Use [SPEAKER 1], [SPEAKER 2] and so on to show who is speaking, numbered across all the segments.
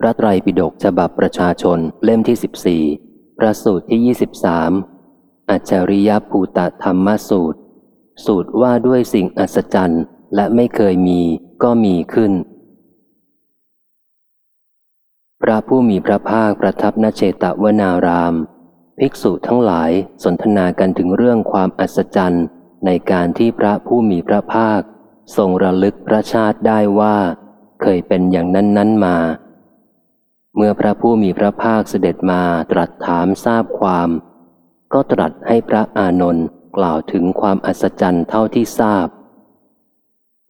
[SPEAKER 1] พระไตรปิฎกฉบับประชาชนเล่มที่สิบสี่พระสูตรที่ยี่สิบสามอัจฉริยภูตธรรมสูตร สูตรว่าด้วยสิ่งอัศจรรย์และไม่เคยมีก็มีขึ้น พระผู้มีพระภาคประทับนเชตวนาราม ภิกษุทั้งหลายสนทนากันถึงเรื่องความอัศจรรย์ในการที่พระผู้มีพระภาค ทรงระลึกพระชาติได้ว่า เคยเป็นอย่างนั้นนั้นมา เมื่อพระผู้มีพระภาคเสด็จมาตรัสถามทราบความ ก็ตรัสให้พระอานนท์กล่าวถึงความอัศจรรย์เท่าที่ทราบ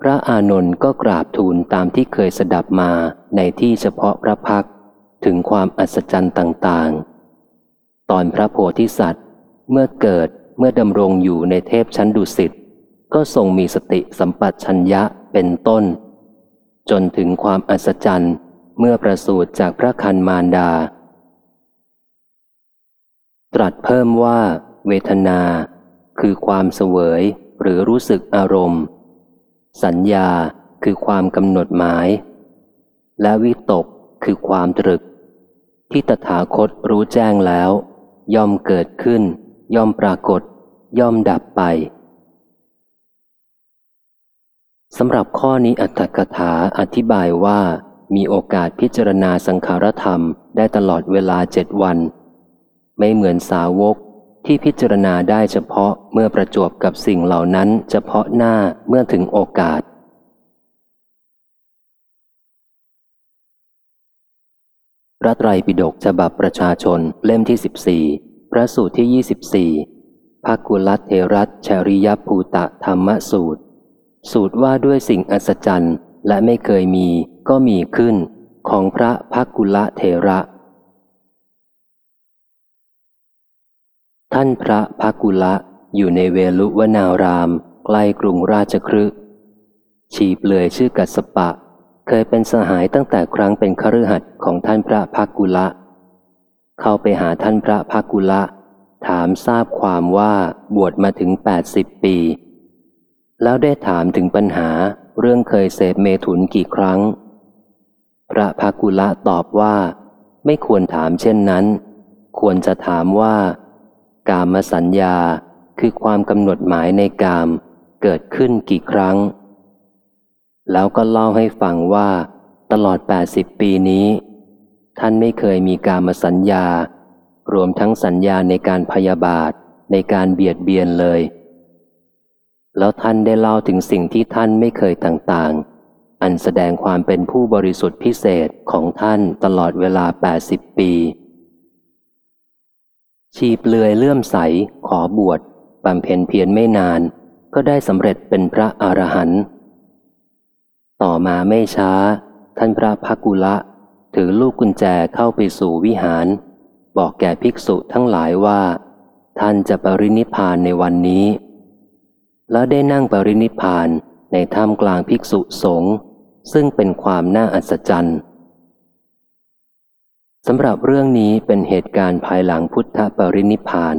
[SPEAKER 1] พระอานนท์ก็กราบทูลตามที่เคยสดับมาในที่เฉพาะพระพักถึงความอัศจรรย์ต่างๆ ตอนพระโพธิสัตว์ เมื่อเกิดเมื่อดำรงอยู่ในเทพชั้นดุสิตก็ทรงมีสติสัมปชัญญะเป็นต้น จนถึงความอัศจรรย์ เมื่อประสูติจากพระคันมารดา ตรัสเพิ่มว่า เวทนา คือความเสวยหรือรู้สึกอารมณ์ สัญญาคือความกำหนดหมาย และวิตกคือความตรึก ที่ตถาคตรู้แจ้งแล้ว ย่อมเกิดขึ้น ย่อมปรากฏ ย่อมดับไปสำหรับข้อนี้อัตถกถาอธิบายว่า มีโอกาสพิจารณาสังขารธรรมได้ตลอดเวลาเจ็ดวัน ไม่เหมือนสาวกที่พิจารณาได้เฉพาะเมื่อประจวบกับสิ่งเหล่านั้นเฉพาะหน้าเมื่อถึงโอกาส พระไตรปิฎกฉบับประชาชนเล่มที่สิบสี่พระสูตรที่ยี่สิบสี่ภากุลัตเทรัตชริยภูตะธรรมสูตร สูตรว่าด้วยสิ่งอัศจรรย์และไม่เคยมี ก็มีขึ้นของพระภากุละเทระ ท่านพระภากุละอยู่ในเวลุวนารามใกล้กรุงราชครึชีเปลือยชื่อกัสปะ เคยเป็นสหายตั้งแต่ครั้งเป็นคฤหัสถ์ของท่านพระภากุละ เข้าไปหาท่านพระภากุละ ถามทราบความว่าบวชมาถึงแปดสิบปี แล้วได้ถามถึงปัญหาเรื่องเคยเสพเมถุนกี่ครั้ง พระภากุละตอบว่า ไม่ควรถามเช่นนั้น ควรจะถามว่า กามสัญญาคือความกำหนดหมายในกามเกิดขึ้นกี่ครั้ง แล้วก็เล่าให้ฟังว่า ตลอด 80 ปีนี้ ท่านไม่เคยมีกามสัญญา รวมทั้งสัญญาในการพยาบาทในการเบียดเบียนเลย แล้วท่านได้เล่าถึงสิ่งที่ท่านไม่เคยต่างๆ อันแสดงความเป็นผู้บริสุทธิ์พิเศษของท่านตลอดเวลา 80 ปี ชีเปลือยเลื่อมใส ขอบวชบำเพ็ญเพียรไม่นาน ก็ได้สำเร็จเป็นพระอรหันต์ต่อมาไม่ช้า ท่านพระพักุละ ถือลูกกุญแจเข้าไปสู่วิหาร บอกแก่ภิกษุทั้งหลายว่า ท่านจะปรินิพานในวันนี้ แล้วได้นั่งปรินิพานในท่ามกลางภิกษุสงฆ์ ซึ่งเป็นความน่าอัศจรรย์สำหรับเรื่องนี้เป็นเหตุการณ์ภายหลังพุทธปรินิพาน